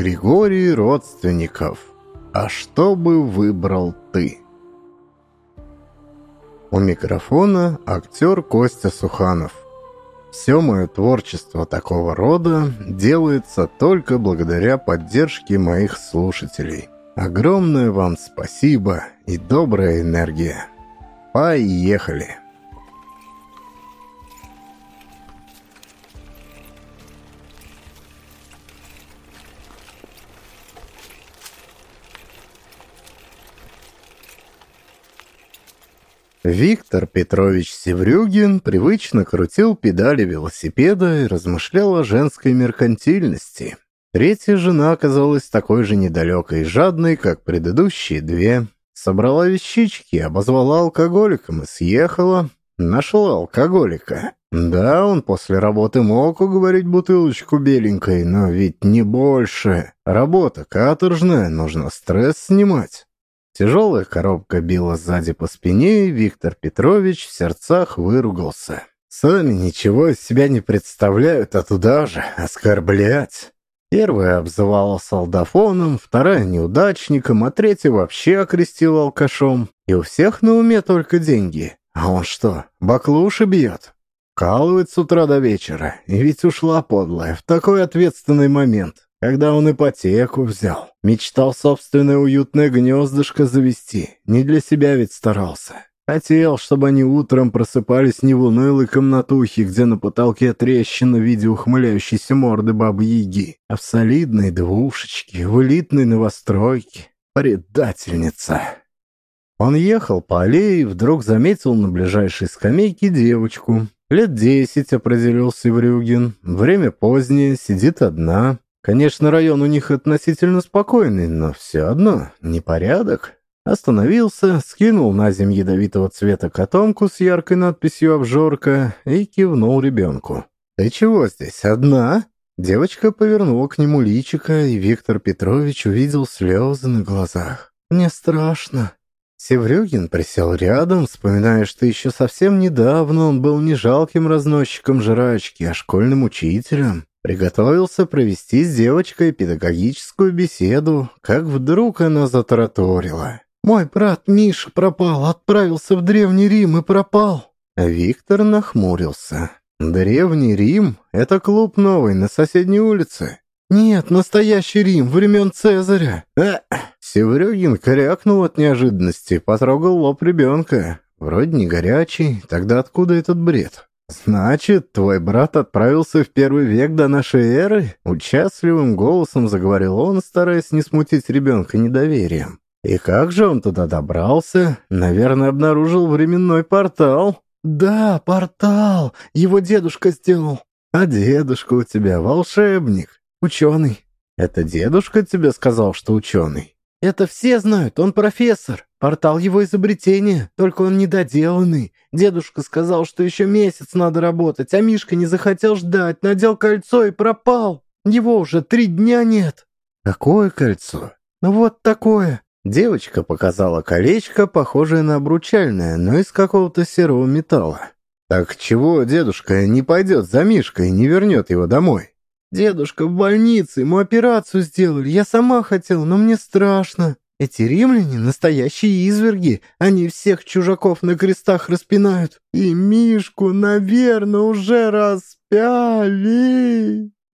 Григорий Родственников. А что бы выбрал ты? У микрофона актер Костя Суханов. Все мое творчество такого рода делается только благодаря поддержке моих слушателей. Огромное вам спасибо и добрая энергия. Поехали! Виктор Петрович Севрюгин привычно крутил педали велосипеда и размышлял о женской меркантильности. Третья жена оказалась такой же недалекой и жадной, как предыдущие две. Собрала вещички, обозвала алкоголиком и съехала. Нашла алкоголика. Да, он после работы мог уговорить бутылочку беленькой, но ведь не больше. Работа каторжная, нужно стресс снимать. Тяжелая коробка била сзади по спине, и Виктор Петрович в сердцах выругался. Сами ничего из себя не представляют, а туда же оскорблять. Первая обзывала солдафоном, вторая неудачником, а третья вообще окрестила алкашом. И у всех на уме только деньги. А он что, баклуши бьет? Калывает с утра до вечера. И ведь ушла подлая в такой ответственный момент когда он ипотеку взял. Мечтал собственное уютное гнездышко завести. Не для себя ведь старался. Хотел, чтобы они утром просыпались не в унылой комнатухе, где на потолке трещина в виде ухмыляющейся морды бабы-яги, а в солидной двушечке, в элитной новостройке. Предательница. Он ехал по аллее и вдруг заметил на ближайшей скамейке девочку. Лет десять, определил Севрюгин. Время позднее, сидит одна. Конечно, район у них относительно спокойный, но все одно непорядок. Остановился, скинул на земь ядовитого цвета котомку с яркой надписью «Обжорка» и кивнул ребенку. «Ты чего здесь, одна?» Девочка повернула к нему личико, и Виктор Петрович увидел слезы на глазах. «Мне страшно». Севрюгин присел рядом, вспоминая, что еще совсем недавно он был не жалким разносчиком жрачки, а школьным учителем. Приготовился провести с девочкой педагогическую беседу, как вдруг она затараторила. «Мой брат Миша пропал, отправился в Древний Рим и пропал». Виктор нахмурился. «Древний Рим — это клуб новый на соседней улице». «Нет, настоящий Рим, времен Цезаря». «Э!» Севрюгин крякнул от неожиданности, потрогал лоб ребенка. Вроде не горячий, тогда откуда этот бред? «Значит, твой брат отправился в первый век до нашей эры?» Участливым голосом заговорил он, стараясь не смутить ребенка недоверием. «И как же он туда добрался? Наверное, обнаружил временной портал». «Да, портал. Его дедушка сделал». «А дедушка у тебя волшебник, ученый». «Это дедушка тебе сказал, что ученый?» «Это все знают, он профессор. Портал его изобретения, только он недоделанный. Дедушка сказал, что еще месяц надо работать, а Мишка не захотел ждать, надел кольцо и пропал. Его уже три дня нет». «Какое кольцо?» «Ну вот такое». Девочка показала колечко, похожее на обручальное, но из какого-то серого металла. «Так чего дедушка не пойдет за Мишкой и не вернет его домой?» «Дедушка в больнице, ему операцию сделали. Я сама хотела, но мне страшно. Эти римляне — настоящие изверги. Они всех чужаков на крестах распинают. И Мишку, наверное, уже распяли».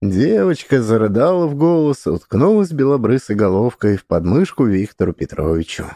Девочка зарыдала в голос, уткнулась белобрысой головкой в подмышку Виктору Петровичу.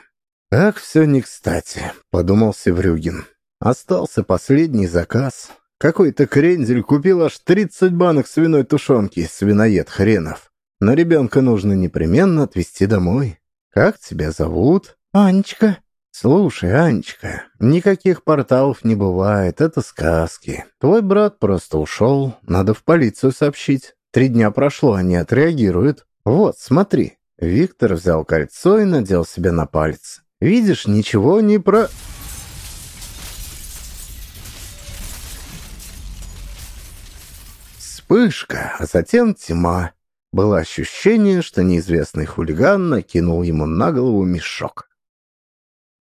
«Как все не кстати», — подумал Севрюгин. Остался последний заказ. Какой-то крендель купил аж 30 банок свиной тушенки, свиноед хренов. Но ребенка нужно непременно отвезти домой. Как тебя зовут? Анечка. Слушай, Анечка, никаких порталов не бывает, это сказки. Твой брат просто ушел, надо в полицию сообщить. Три дня прошло, они отреагируют. Вот, смотри. Виктор взял кольцо и надел себе на палец. Видишь, ничего не про... Вспышка, а затем тьма. Было ощущение, что неизвестный хулиган накинул ему на голову мешок.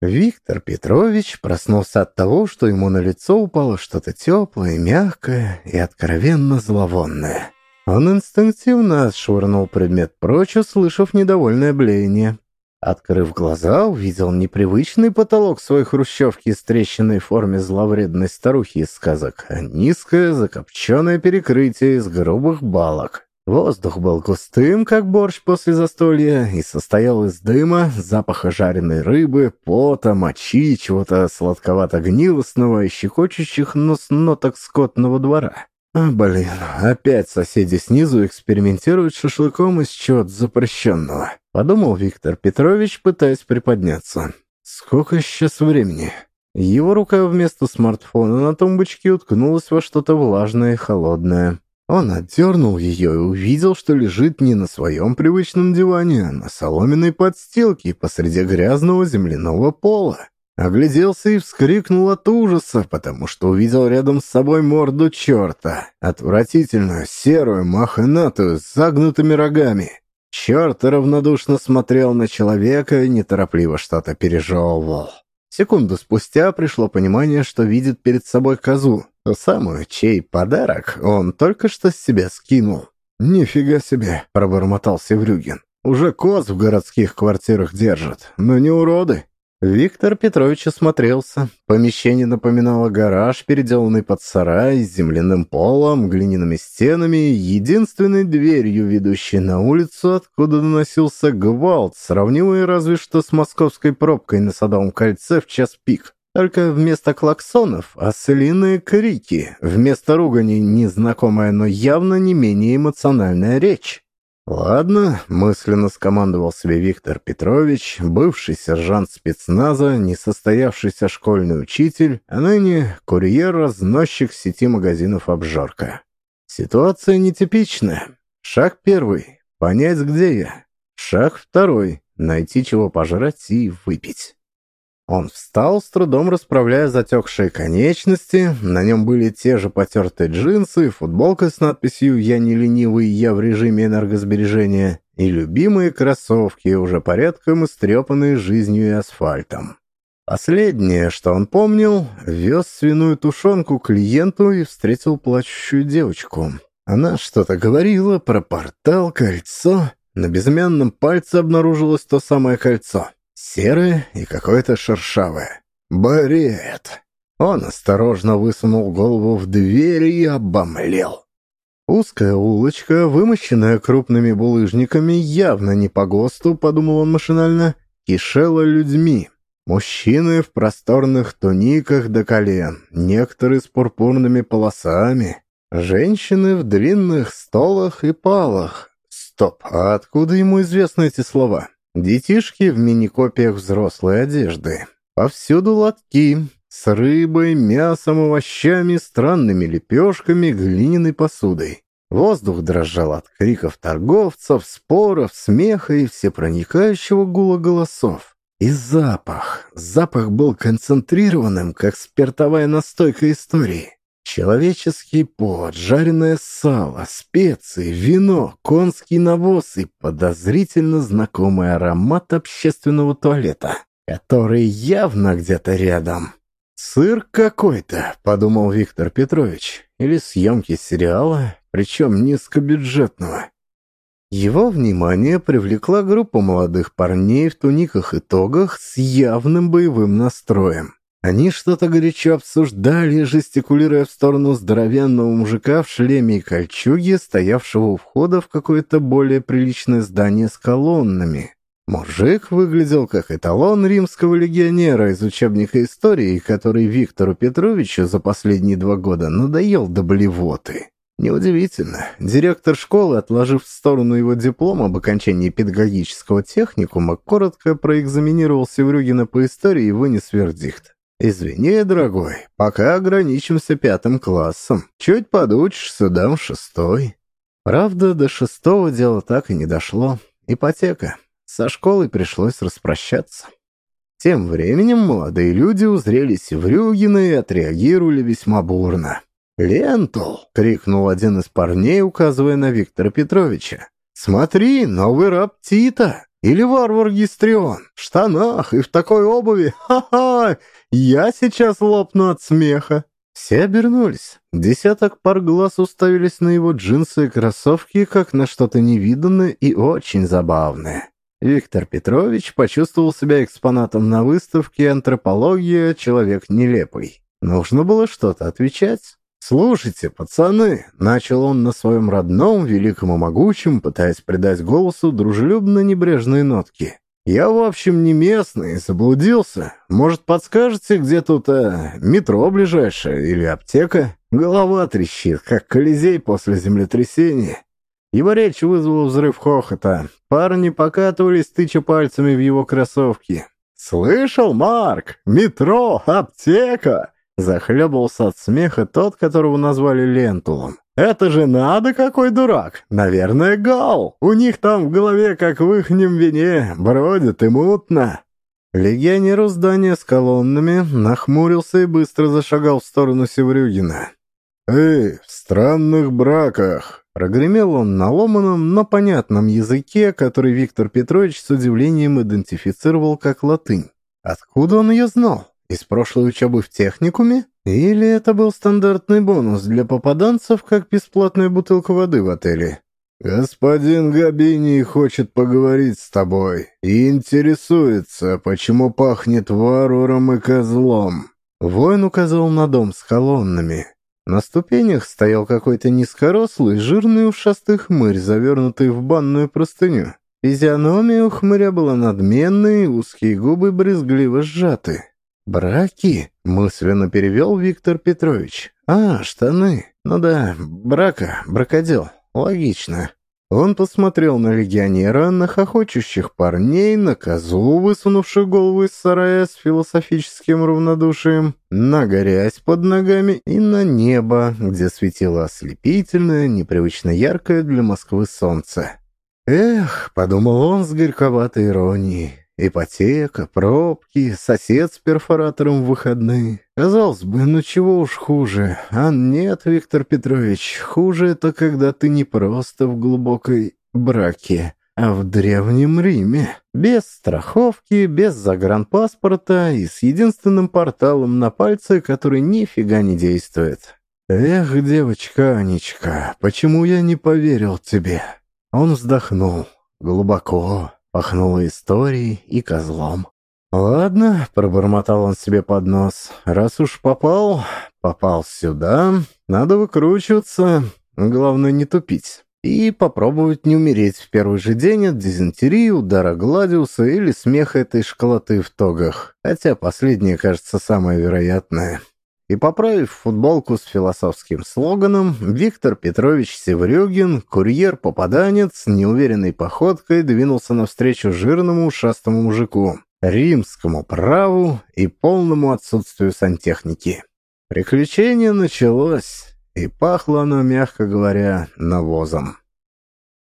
Виктор Петрович проснулся от того, что ему на лицо упало что-то теплое, мягкое и откровенно зловонное. Он инстинктивно отшвырнул предмет прочь, услышав недовольное блеяние. Открыв глаза, увидел непривычный потолок своей хрущевки с трещиной в форме зловредной старухи из сказок, низкое закопченное перекрытие из грубых балок. Воздух был густым, как борщ после застолья, и состоял из дыма, запаха жареной рыбы, пота, мочи, чего-то сладковато-гнилостного и щекочущих нос ноток скотного двора. А, блин, опять соседи снизу экспериментируют шашлыком из чего-то запрещенного. Подумал Виктор Петрович, пытаясь приподняться. Сколько сейчас времени? Его рука вместо смартфона на тумбочке уткнулась во что-то влажное и холодное. Он отдернул ее и увидел, что лежит не на своем привычном диване, а на соломенной подстилке посреди грязного земляного пола. Огляделся и вскрикнул от ужаса, потому что увидел рядом с собой морду черта, отвратительную, серую, мохнатую, с загнутыми рогами. Черт равнодушно смотрел на человека и неторопливо что-то пережевывал. Секунду спустя пришло понимание, что видит перед собой козу, ту самую, чей подарок он только что с себя скинул. «Нифига себе!» — пробормотал Севрюгин. «Уже коз в городских квартирах держат, но не уроды!» Виктор Петрович осмотрелся. Помещение напоминало гараж, переделанный под сарай, с земляным полом, глиняными стенами единственной дверью, ведущей на улицу, откуда доносился гвалт, сравнимый разве что с московской пробкой на Садовом кольце в час пик. Только вместо клаксонов ослиные крики, вместо ругани незнакомая, но явно не менее эмоциональная речь. «Ладно», — мысленно скомандовал себе Виктор Петрович, бывший сержант спецназа, несостоявшийся школьный учитель, а ныне курьер-разносчик сети магазинов «Обжорка». Ситуация нетипичная. Шаг первый — понять, где я. Шаг второй — найти чего пожрать и выпить. Он встал, с трудом расправляя затекшие конечности. На нем были те же потертые джинсы, футболка с надписью «Я не ленивый, я в режиме энергосбережения» и любимые кроссовки, уже порядком истрепанные жизнью и асфальтом. Последнее, что он помнил, вез свиную тушенку клиенту и встретил плачущую девочку. Она что-то говорила про портал, кольцо. На безымянном пальце обнаружилось то самое кольцо. Серое и какое-то шершавое. Барет. Он осторожно высунул голову в дверь и обомлел. Узкая улочка, вымощенная крупными булыжниками, явно не по ГОСТу, подумал он машинально, кишела людьми. Мужчины в просторных туниках до колен, некоторые с пурпурными полосами, женщины в длинных столах и палах. Стоп, а откуда ему известны эти слова? Детишки в мини-копиях взрослой одежды. Повсюду лотки с рыбой, мясом, овощами, странными лепешками, глиняной посудой. Воздух дрожал от криков торговцев, споров, смеха и всепроникающего гула голосов. И запах. Запах был концентрированным, как спиртовая настойка истории. Человеческий пот, жареное сало, специи, вино, конский навоз и подозрительно знакомый аромат общественного туалета, который явно где-то рядом. «Цирк какой-то», — подумал Виктор Петрович, или съемки сериала, причем низкобюджетного. Его внимание привлекла группа молодых парней в туниках и тогах с явным боевым настроем. Они что-то горячо обсуждали, жестикулируя в сторону здоровенного мужика в шлеме и кольчуге, стоявшего у входа в какое-то более приличное здание с колоннами. Мужик выглядел как эталон римского легионера из учебника истории, который Виктору Петровичу за последние два года надоел до блевоты. Неудивительно. Директор школы, отложив в сторону его диплом об окончании педагогического техникума, коротко проэкзаминировал Севрюгина по истории и вынес вердикт. «Извини, дорогой, пока ограничимся пятым классом. Чуть подучишься, дам шестой». Правда, до шестого дело так и не дошло. Ипотека. Со школой пришлось распрощаться. Тем временем молодые люди узрели Севрюгина и отреагировали весьма бурно. «Лентул!» — крикнул один из парней, указывая на Виктора Петровича. «Смотри, новый раб Тита! Или варвар Гистрион! В штанах и в такой обуви! Ха-ха! Я сейчас лопну от смеха. Все обернулись. Десяток пар глаз уставились на его джинсы и кроссовки, как на что-то невиданное и очень забавное. Виктор Петрович почувствовал себя экспонатом на выставке «Антропология. Человек нелепый». Нужно было что-то отвечать. «Слушайте, пацаны!» — начал он на своем родном, великом и могучем, пытаясь придать голосу дружелюбно-небрежные нотки. «Я, в общем, не местный, заблудился. Может, подскажете, где тут а, метро ближайшее или аптека? Голова трещит, как колизей после землетрясения». Его речь вызвала взрыв хохота. Парни покатывались, тыча пальцами в его кроссовки. «Слышал, Марк? Метро, аптека!» Захлебывался от смеха тот, которого назвали Лентулом. «Это же надо, какой дурак! Наверное, Гал! У них там в голове, как в ихнем вине, бродит и мутно!» Легионер у здания с колоннами нахмурился и быстро зашагал в сторону Севрюгина. «Эй, в странных браках!» Прогремел он на ломаном, но понятном языке, который Виктор Петрович с удивлением идентифицировал как латынь. Откуда он ее знал? Из прошлой учебы в техникуме? Или это был стандартный бонус для попаданцев, как бесплатная бутылка воды в отеле? «Господин Габини хочет поговорить с тобой и интересуется, почему пахнет варваром и козлом». Воин указал на дом с колоннами. На ступенях стоял какой-то низкорослый, жирный ушастый хмырь, завернутый в банную простыню. Физиономия у хмыря была надменной, узкие губы брезгливо сжаты. «Браки?» — мысленно перевел Виктор Петрович. «А, штаны. Ну да, брака, бракодел. Логично». Он посмотрел на легионера, на хохочущих парней, на козу, высунувшую голову из сарая с философическим равнодушием, на грязь под ногами и на небо, где светило ослепительное, непривычно яркое для Москвы солнце. «Эх», — подумал он с горьковатой иронией, Ипотека, пробки, сосед с перфоратором в выходные. Казалось бы, ну чего уж хуже. А нет, Виктор Петрович, хуже это когда ты не просто в глубокой браке, а в Древнем Риме. Без страховки, без загранпаспорта и с единственным порталом на пальце, который нифига не действует. Эх, девочка Анечка, почему я не поверил тебе? Он вздохнул. Глубоко, Пахнуло историей и козлом. «Ладно», — пробормотал он себе под нос, — «раз уж попал, попал сюда, надо выкручиваться, главное не тупить» и попробовать не умереть в первый же день от дизентерии, удара Гладиуса или смеха этой школоты в тогах, хотя последнее кажется самое вероятное. И поправив футболку с философским слоганом, Виктор Петрович Севрюгин, курьер-попаданец, неуверенной походкой двинулся навстречу жирному ушастому мужику, римскому праву и полному отсутствию сантехники. Приключение началось, и пахло оно, мягко говоря, навозом.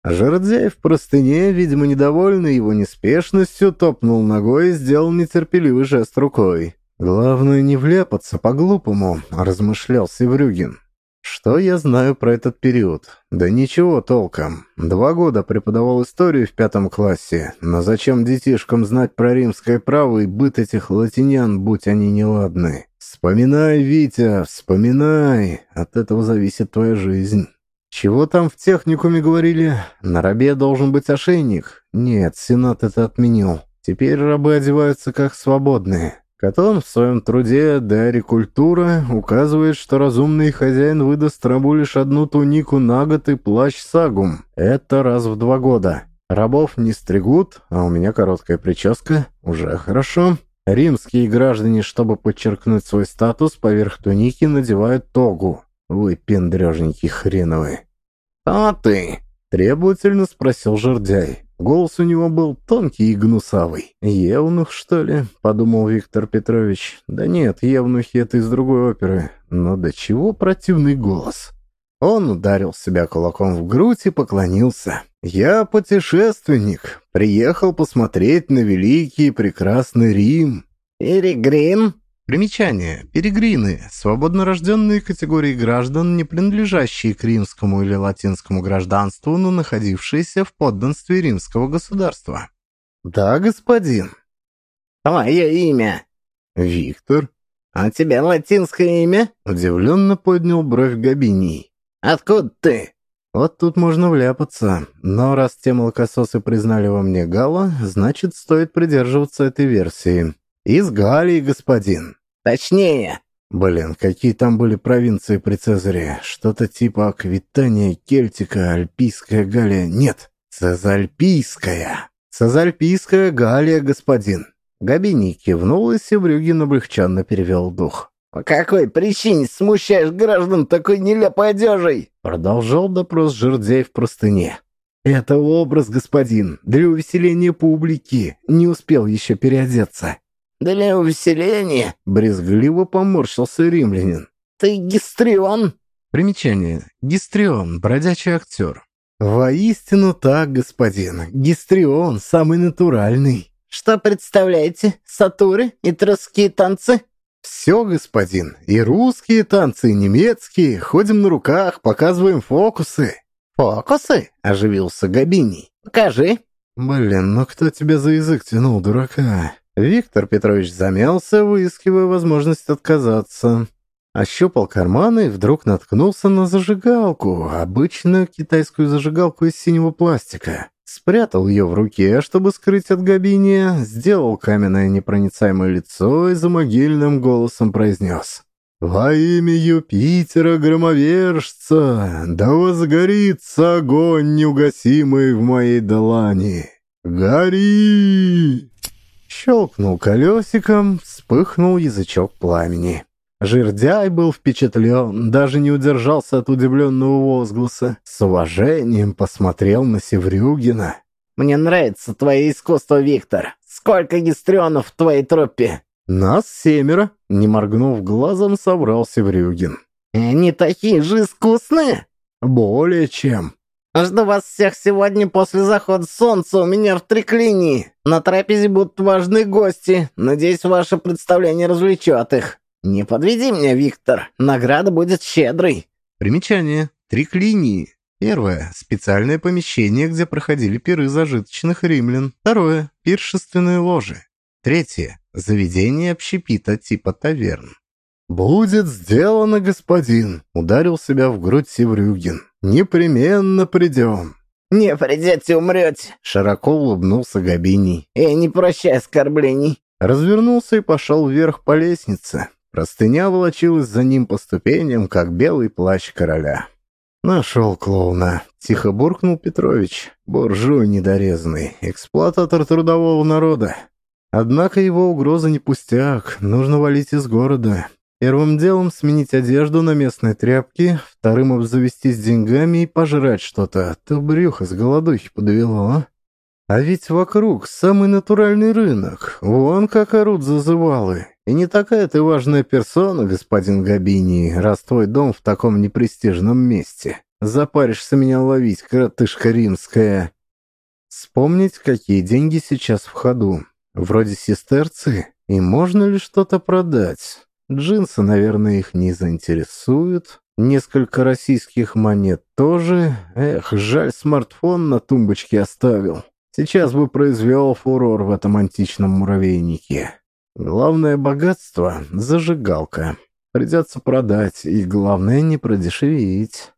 Жердяй в простыне, видимо, недовольный его неспешностью, топнул ногой и сделал нетерпеливый жест рукой. «Главное не вляпаться по-глупому», — размышлял Севрюгин. «Что я знаю про этот период? Да ничего толком. Два года преподавал историю в пятом классе, но зачем детишкам знать про римское право и быт этих латинян, будь они неладны? Вспоминай, Витя, вспоминай, от этого зависит твоя жизнь». «Чего там в техникуме говорили? На рабе должен быть ошейник?» «Нет, Сенат это отменил. Теперь рабы одеваются как свободные». Катон в своем труде «Дари культура» указывает, что разумный хозяин выдаст рабу лишь одну тунику на год и плащ сагум. Это раз в два года. Рабов не стригут, а у меня короткая прическа. Уже хорошо. Римские граждане, чтобы подчеркнуть свой статус, поверх туники надевают тогу. Вы, пендрежники хреновы. «А ты?» — требовательно спросил жердяй. Голос у него был тонкий и гнусавый. «Евнух, что ли?» — подумал Виктор Петрович. «Да нет, евнухи — это из другой оперы. Но до чего противный голос?» Он ударил себя кулаком в грудь и поклонился. «Я путешественник. Приехал посмотреть на великий и прекрасный Рим». «Перегрин?» Примечание. Перегрины – свободно рожденные категории граждан, не принадлежащие к римскому или латинскому гражданству, но находившиеся в подданстве римского государства. «Да, господин». «Твое имя?» «Виктор». «А у тебя латинское имя?» — удивленно поднял бровь Габиний. «Откуда ты?» Вот тут можно вляпаться, но раз те молокососы признали во мне Гала, значит, стоит придерживаться этой версии. Из Галии, господин. Точнее. Блин, какие там были провинции при Цезаре? Что-то типа Аквитания, Кельтика, Альпийская Галия. Нет, Цезальпийская. Цезальпийская Галия, господин. Габини кивнул, и Севрюгин облегченно перевел дух. «По какой причине смущаешь граждан такой нелепой одежей?» Продолжал допрос жердей в простыне. «Это образ, господин, для увеселения публики. Не успел еще переодеться». «Для увеселения?» — брезгливо поморщился римлянин. «Ты гистрион?» Примечание. Гистрион, бродячий актер. «Воистину так, господин. Гистрион самый натуральный». «Что представляете? Сатуры и трусские танцы?» «Все, господин. И русские танцы, и немецкие. Ходим на руках, показываем фокусы». «Фокусы?» — оживился Габини. «Покажи». «Блин, ну кто тебя за язык тянул, дурака?» Виктор Петрович замялся, выискивая возможность отказаться. Ощупал карманы и вдруг наткнулся на зажигалку, обычную китайскую зажигалку из синего пластика. Спрятал ее в руке, чтобы скрыть от Габиния, сделал каменное непроницаемое лицо и за могильным голосом произнес. «Во имя Юпитера Громовержца, да возгорится огонь неугасимый в моей долани! Гори!» Щелкнул колесиком, вспыхнул язычок пламени. Жирдяй был впечатлен, даже не удержался от удивленного возгласа. С уважением посмотрел на Севрюгина. «Мне нравится твое искусство, Виктор. Сколько гистрионов в твоей труппе?» «Нас семеро», — не моргнув глазом, собрал Севрюгин. «Они такие же искусные?» «Более чем». «Жду вас всех сегодня после захода солнца у меня в триклинии. На трапезе будут важные гости. Надеюсь, ваше представление развлечет их». «Не подведи меня, Виктор, награда будет щедрой». Примечание. Триклинии. Первое. Специальное помещение, где проходили пиры зажиточных римлян. Второе. Пиршественные ложи. Третье. Заведение общепита типа таверн. «Будет сделано, господин», — ударил себя в грудь Севрюгин. «Непременно придем». «Не придете, умрете», — широко улыбнулся Габиний. «И не прощай оскорблений». Развернулся и пошел вверх по лестнице. Простыня волочилась за ним по ступеням, как белый плащ короля. «Нашел клоуна», — тихо буркнул Петрович, буржуй недорезанный, эксплуататор трудового народа. Однако его угроза не пустяк, нужно валить из города. Первым делом сменить одежду на местные тряпки, вторым обзавестись деньгами и пожрать что-то, а то брюхо с голодухи подвело, а? А ведь вокруг самый натуральный рынок, вон как орут зазывалы. И не такая ты важная персона, господин Габини, раз твой дом в таком непрестижном месте. Запаришься меня ловить, коротышка римская. Вспомнить, какие деньги сейчас в ходу. Вроде сестерцы. И можно ли что-то продать? Джинсы, наверное, их не заинтересуют. Несколько российских монет тоже. Эх, жаль, смартфон на тумбочке оставил. Сейчас бы произвел фурор в этом античном муравейнике. Главное богатство — зажигалка. Придется продать, и главное не продешевить.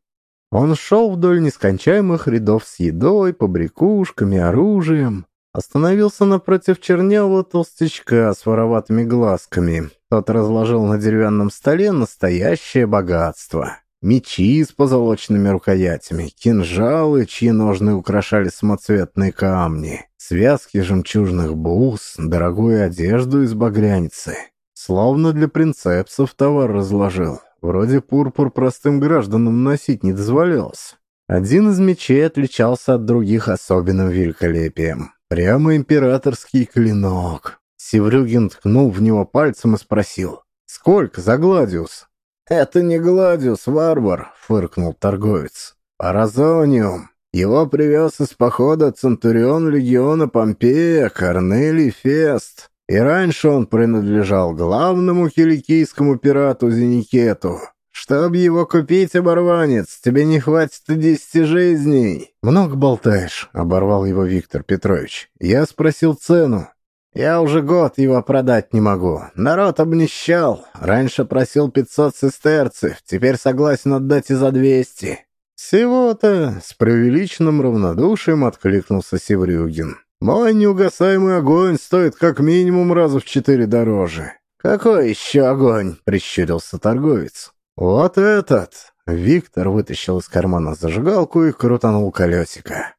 Он шел вдоль нескончаемых рядов с едой, побрякушками, оружием. Остановился напротив чернявого толстячка с вороватыми глазками. Тот разложил на деревянном столе настоящее богатство. Мечи с позолоченными рукоятями, кинжалы, чьи ножны украшали самоцветные камни, связки жемчужных бус, дорогую одежду из багряницы. Словно для принцепсов товар разложил. Вроде пурпур простым гражданам носить не дозволялось. Один из мечей отличался от других особенным великолепием. Прямо императорский клинок. Севрюгин ткнул в него пальцем и спросил. «Сколько за Гладиус?» «Это не Гладиус, варвар», — фыркнул торговец. «Паразониум. Его привез из похода Центурион легиона Помпея Корнелий Фест, и раньше он принадлежал главному киликийскому пирату Зеникету. Чтоб его купить, оборванец, тебе не хватит и десяти жизней. Много болтаешь, оборвал его Виктор Петрович. Я спросил цену. Я уже год его продать не могу. Народ обнищал. Раньше просил 500 сестерцев, теперь согласен отдать и за 200. Всего-то с преувеличенным равнодушием откликнулся Севрюгин. Мой неугасаемый огонь стоит как минимум раза в четыре дороже. «Какой еще огонь?» — прищурился торговец. «Вот этот!» Виктор вытащил из кармана зажигалку и крутанул колесико.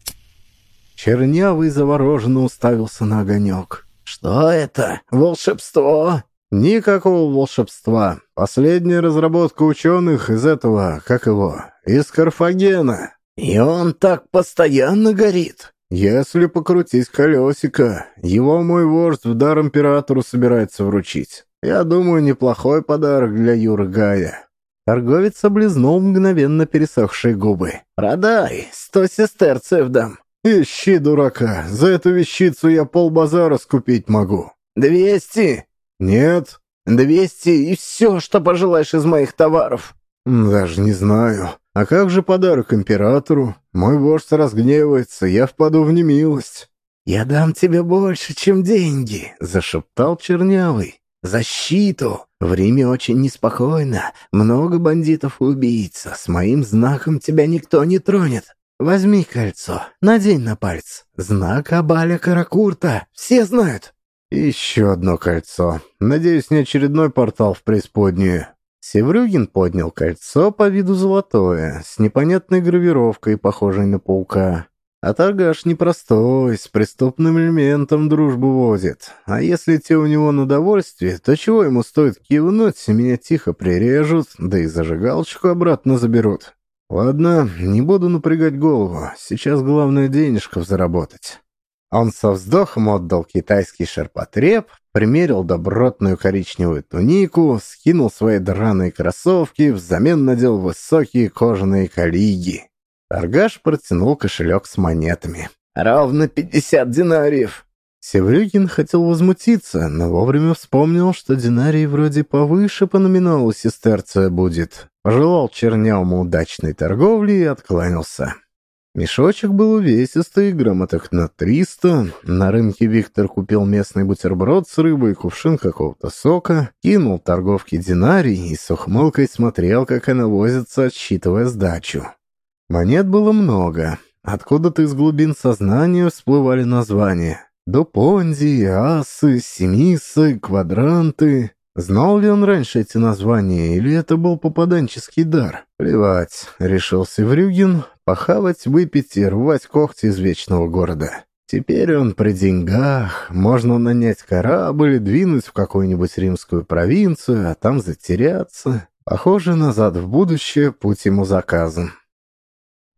Чернявый завороженно уставился на огонек. «Что это? Волшебство?» «Никакого волшебства. Последняя разработка ученых из этого, как его, из Карфагена». «И он так постоянно горит?» «Если покрутить колесико, его мой вождь в дар императору собирается вручить. Я думаю, неплохой подарок для Юры Гая». Торговец облизнул мгновенно пересохшие губы. «Продай, сто сестерцев дам». «Ищи, дурака, за эту вещицу я полбазара скупить могу». «Двести?» «Нет». «Двести и все, что пожелаешь из моих товаров». «Даже не знаю. А как же подарок императору? Мой вождь разгневается, я впаду в немилость». «Я дам тебе больше, чем деньги», — зашептал Чернявый. «Защиту! В Риме очень неспокойно. Много бандитов и убийц. С моим знаком тебя никто не тронет. Возьми кольцо, надень на палец. Знак Абаля Каракурта. Все знают». «Еще одно кольцо. Надеюсь, не очередной портал в преисподнюю». Севрюгин поднял кольцо по виду золотое, с непонятной гравировкой, похожей на паука. А торгаш непростой, с преступным элементом дружбу возит. А если те у него на довольствие, то чего ему стоит кивнуть, меня тихо прирежут, да и зажигалочку обратно заберут. Ладно, не буду напрягать голову, сейчас главное денежков заработать. Он со вздохом отдал китайский шерпотреб, примерил добротную коричневую тунику, скинул свои драные кроссовки, взамен надел высокие кожаные коллиги. Торгаш протянул кошелек с монетами. «Ровно пятьдесят динариев!» Севрюгин хотел возмутиться, но вовремя вспомнил, что динарий вроде повыше по номиналу сестерция будет. Пожелал чернявому удачной торговли и откланялся. Мешочек был увесистый, грамоток на триста. На рынке Виктор купил местный бутерброд с рыбой, кувшин какого-то сока, кинул торговке динарий и с ухмылкой смотрел, как она возится, отсчитывая сдачу. Монет было много. Откуда-то из глубин сознания всплывали названия. Дупонди, асы, семисы, квадранты. Знал ли он раньше эти названия, или это был попаданческий дар? Плевать, решил Севрюгин, похавать, выпить и рвать когти из вечного города. Теперь он при деньгах, можно нанять корабль двинуть в какую-нибудь римскую провинцию, а там затеряться. Похоже, назад в будущее путь ему заказан.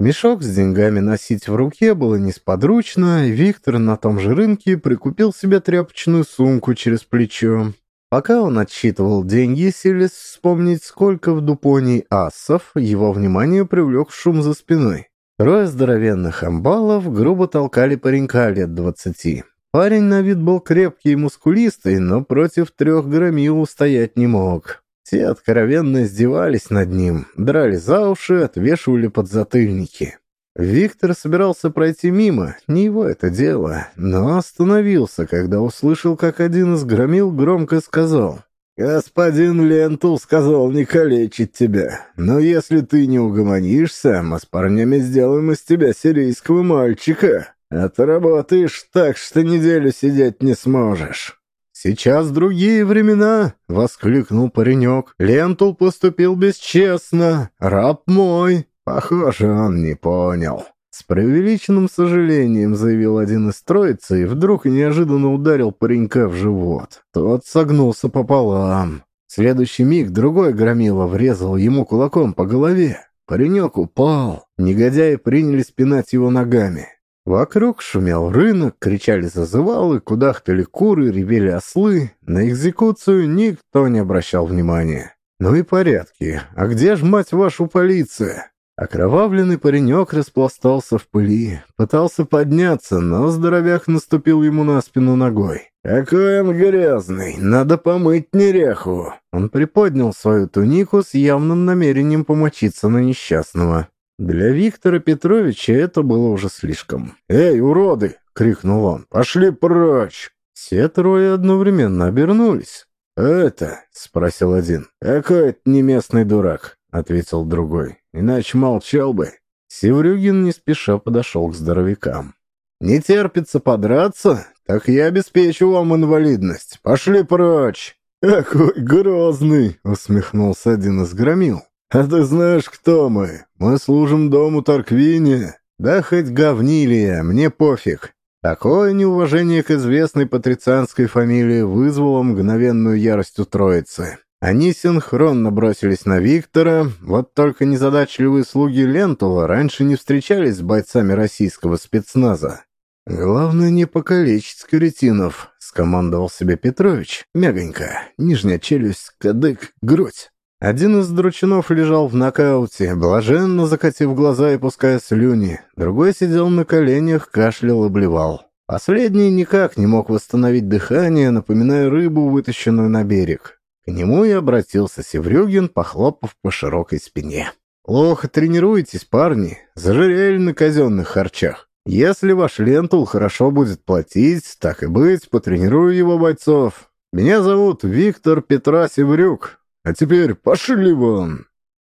Мешок с деньгами носить в руке было несподручно, и Виктор на том же рынке прикупил себе тряпочную сумку через плечо. Пока он отсчитывал деньги, силясь вспомнить, сколько в Дупоне ассов, его внимание привлек шум за спиной. Трое здоровенных амбалов грубо толкали паренька лет двадцати. Парень на вид был крепкий и мускулистый, но против трех громил устоять не мог. Все откровенно издевались над ним, драли за уши, отвешивали подзатыльники. Виктор собирался пройти мимо, не его это дело, но остановился, когда услышал, как один из громил громко сказал. «Господин Лентул сказал не калечить тебя, но если ты не угомонишься, мы с парнями сделаем из тебя сирийского мальчика, а ты работаешь так, что неделю сидеть не сможешь». «Сейчас другие времена!» — воскликнул паренек. «Лентул поступил бесчестно. Раб мой!» Похоже, он не понял. С преувеличенным сожалением заявил один из троицы и вдруг неожиданно ударил паренька в живот. Тот согнулся пополам. В следующий миг другой громила врезал ему кулаком по голове. Паренек упал. Негодяи принялись пинать его ногами. Вокруг шумел рынок, кричали зазывалы, кудахтали куры, ревели ослы. На экзекуцию никто не обращал внимания. Ну и порядки. А где ж, мать вашу, полиция? Окровавленный паренек распластался в пыли. Пытался подняться, но здоровяк наступил ему на спину ногой. «Какой он грязный! Надо помыть неряху!» Он приподнял свою тунику с явным намерением помочиться на несчастного. Для Виктора Петровича это было уже слишком. «Эй, уроды!» — крикнул он. «Пошли прочь!» Все трое одновременно обернулись. «Это?» — спросил один. «Какой-то не местный дурак», — ответил другой. «Иначе молчал бы». Севрюгин не спеша подошел к здоровякам. «Не терпится подраться? Так я обеспечу вам инвалидность. Пошли прочь!» «Какой грозный!» — усмехнулся один из громил. «А ты знаешь, кто мы? Мы служим дому Тарквине. Да хоть говнилия, мне пофиг». Такое неуважение к известной патрицианской фамилии вызвало мгновенную ярость у троицы. Они синхронно бросились на Виктора, вот только незадачливые слуги Лентула раньше не встречались с бойцами российского спецназа. «Главное не покалечить каретинов», — скомандовал себе Петрович. «Мягонько, нижняя челюсть, кадык, грудь». Один из дручунов лежал в нокауте, блаженно закатив глаза и пуская слюни. Другой сидел на коленях, кашлял и блевал. Последний никак не мог восстановить дыхание, напоминая рыбу, вытащенную на берег. К нему и обратился Севрюгин, похлопав по широкой спине. «Плохо тренируетесь, парни, зажирели на казенных харчах. Если ваш лентул хорошо будет платить, так и быть, потренирую его бойцов. Меня зовут Виктор Петра Севрюк, а теперь пошли вон!»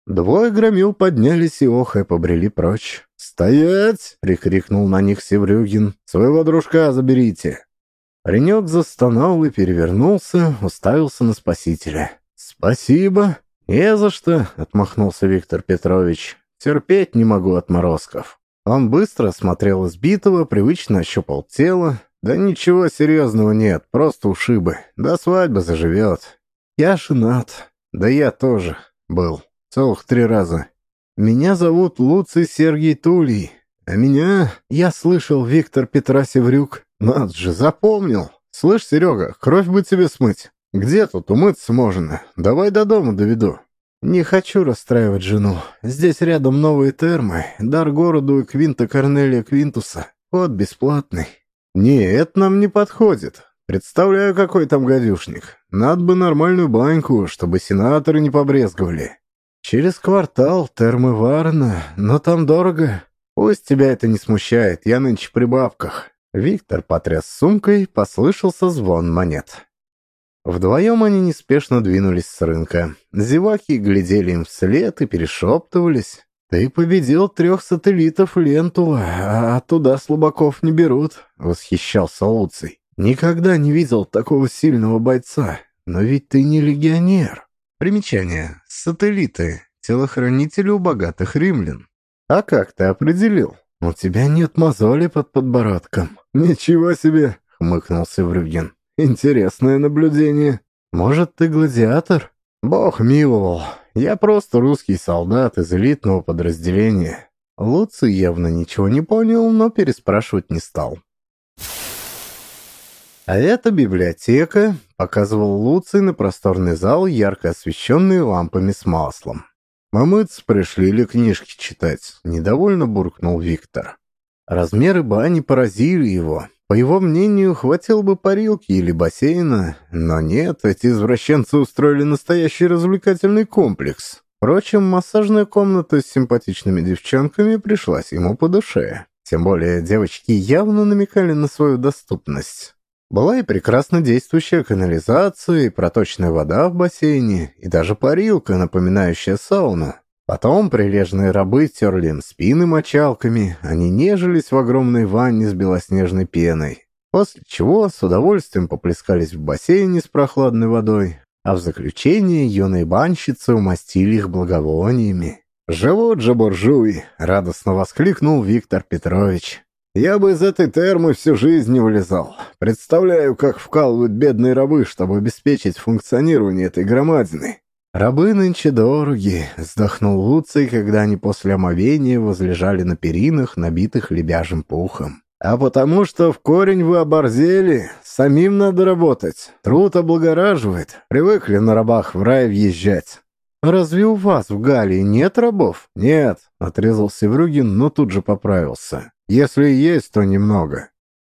Двое громил поднялись и охая побрели прочь. «Стоять!» — прикрикнул на них Севрюгин. «Своего дружка заберите!» Паренек застонал и перевернулся, уставился на спасителя. «Спасибо!» «Не за что!» — отмахнулся Виктор Петрович. «Терпеть не могу отморозков!» Он быстро осмотрел избитого, привычно ощупал тело. «Да ничего серьезного нет, просто ушибы. До свадьбы заживет. Я женат. Да я тоже был. Целых три раза. Меня зовут Луций Сергей Тулей. А меня, я слышал, Виктор Петра Севрюк. Над же, запомнил. Слышь, Серега, кровь бы тебе смыть. Где тут умыться можно? Давай до дома доведу. Не хочу расстраивать жену. Здесь рядом новые термы, дар городу и Квинта Корнелия Квинтуса. Вот бесплатный. Не, это нам не подходит. Представляю, какой там гадюшник. Надо бы нормальную баньку, чтобы сенаторы не побрезговали. Через квартал термы Варна, но там дорого. Пусть тебя это не смущает, я нынче при бабках. Виктор потряс сумкой, послышался звон монет. Вдвоем они неспешно двинулись с рынка. Зеваки глядели им вслед и перешептывались. «Ты победил трех сателлитов Лентула, а туда слабаков не берут», — восхищался Луций. «Никогда не видел такого сильного бойца. Но ведь ты не легионер». Примечание. Сателлиты. Телохранители у богатых римлян. «А как ты определил?» «У тебя нет мозоли под подбородком». «Ничего себе!» — хмыкнул Севрюгин. «Интересное наблюдение. Может, ты гладиатор?» «Бог миловал. Я просто русский солдат из элитного подразделения». Луций явно ничего не понял, но переспрашивать не стал. А это библиотека, показывал Луций на просторный зал, ярко освещенный лампами с маслом. «Мамыц пришли или книжки читать?» — недовольно буркнул Виктор. Размеры бани поразили его. По его мнению, хватило бы парилки или бассейна, но нет, эти извращенцы устроили настоящий развлекательный комплекс. Впрочем, массажная комната с симпатичными девчонками пришлась ему по душе. Тем более девочки явно намекали на свою доступность. Была и прекрасно действующая канализация, и проточная вода в бассейне, и даже парилка, напоминающая сауну. Потом прилежные рабы терли им спины мочалками, они нежились в огромной ванне с белоснежной пеной. После чего с удовольствием поплескались в бассейне с прохладной водой, а в заключение юные банщицы умастили их благовониями. «Живут же буржуи!» — радостно воскликнул Виктор Петрович. Я бы из этой термы всю жизнь не вылезал. Представляю, как вкалывают бедные рабы, чтобы обеспечить функционирование этой громадины. «Рабы нынче дороги», — вздохнул Луций, когда они после омовения возлежали на перинах, набитых лебяжим пухом. «А потому что в корень вы оборзели, самим надо работать. Труд облагораживает. Привыкли на рабах в рай въезжать». «Разве у вас в Галлии нет рабов?» «Нет», — отрезал Севрюгин, но тут же поправился. Если есть, то немного.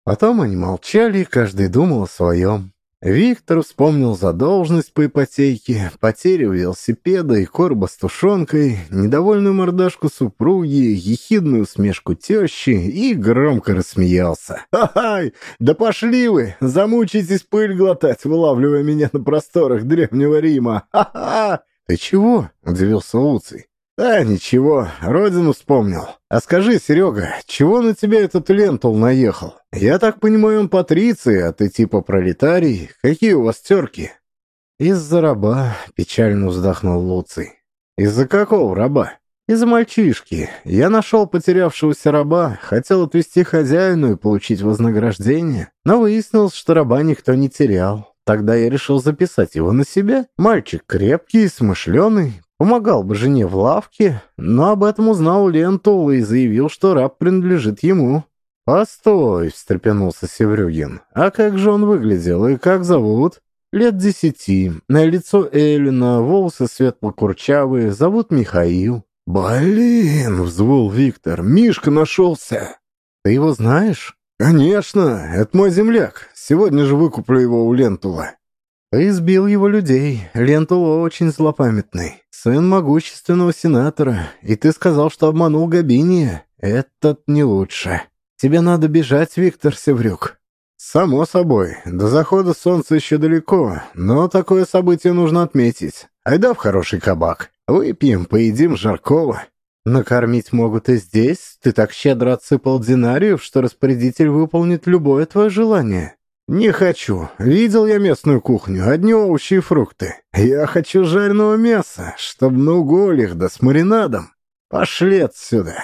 Потом они молчали, каждый думал о своем. Виктор вспомнил задолженность по ипотеке, потерю велосипеда и корба с тушенкой, недовольную мордашку супруги, ехидную смешку тещи и громко рассмеялся. «Ха-хай! Да пошли вы! Замучитесь пыль глотать, вылавливая меня на просторах Древнего Рима! Ха-ха!» «Ты чего?» — удивился Луций. «Да ничего, родину вспомнил. А скажи, Серега, чего на тебя этот лентул наехал? Я так понимаю, он патриций, а ты типа пролетарий. Какие у вас терки?» «Из-за раба», — печально вздохнул Луций. «Из-за какого раба?» «Из-за мальчишки. Я нашел потерявшегося раба, хотел отвезти хозяину и получить вознаграждение, но выяснилось, что раба никто не терял. Тогда я решил записать его на себя. Мальчик крепкий, смышленый, Помогал бы жене в лавке, но об этом узнал Лентул и заявил, что раб принадлежит ему. «Постой», — встрепенулся Севрюгин. «А как же он выглядел и как зовут?» «Лет десяти. На лицо Эллина, волосы светло-курчавые, зовут Михаил». «Блин!» — взвыл Виктор. «Мишка нашелся!» «Ты его знаешь?» «Конечно! Это мой земляк. Сегодня же выкуплю его у Лентула». «Ты избил его людей. Лентул очень злопамятный сын могущественного сенатора, и ты сказал, что обманул Габиния. Этот не лучше. Тебе надо бежать, Виктор Севрюк». «Само собой. До захода солнца еще далеко, но такое событие нужно отметить. Айда в хороший кабак. Выпьем, поедим жаркого». «Накормить могут и здесь. Ты так щедро отсыпал динариев, что распорядитель выполнит любое твое желание». «Не хочу. Видел я местную кухню. Одни овощи и фрукты. Я хочу жареного мяса, чтоб на угольях да с маринадом. Пошли отсюда!»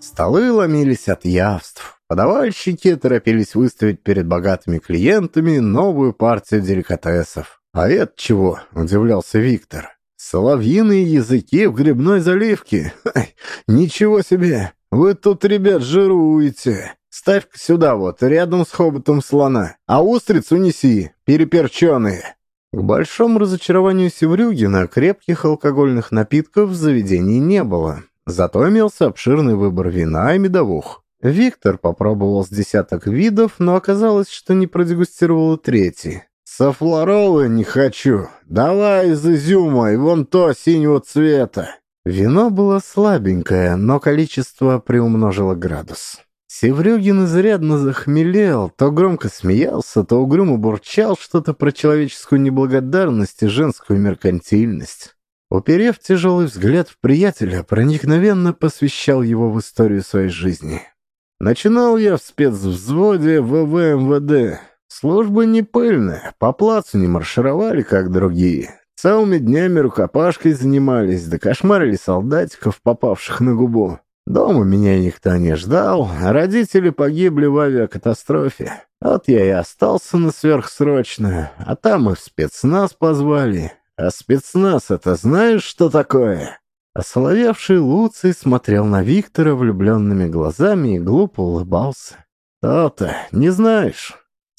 Столы ломились от явств. Подавальщики торопились выставить перед богатыми клиентами новую партию деликатесов. «А это чего?» — удивлялся Виктор. «Соловьиные языки в грибной заливке? Ай, ничего себе! Вы тут, ребят, жируете! Ставь-ка сюда вот, рядом с хоботом слона, а устрицу неси, переперченные!» К большому разочарованию Севрюгина крепких алкогольных напитков в заведении не было. Зато имелся обширный выбор вина и медовух. Виктор попробовал с десяток видов, но оказалось, что не продегустировал третий. «Софлоролы не хочу. Давай из изюма и вон то синего цвета». Вино было слабенькое, но количество приумножило градус. Севрюгин изрядно захмелел, то громко смеялся, то угрюмо бурчал что-то про человеческую неблагодарность и женскую меркантильность. Уперев тяжелый взгляд в приятеля, проникновенно посвящал его в историю своей жизни. Начинал я в спецвзводе ВВМВД. Служба не пыльная, по плацу не маршировали, как другие. Целыми днями рукопашкой занимались, да кошмарили солдатиков, попавших на губу. Дома меня никто не ждал, а родители погибли в авиакатастрофе. Вот я и остался на сверхсрочную, а там их спецназ позвали. А спецназ это знаешь, что такое? Осоловевший Луций смотрел на Виктора влюбленными глазами и глупо улыбался. «То-то, не знаешь».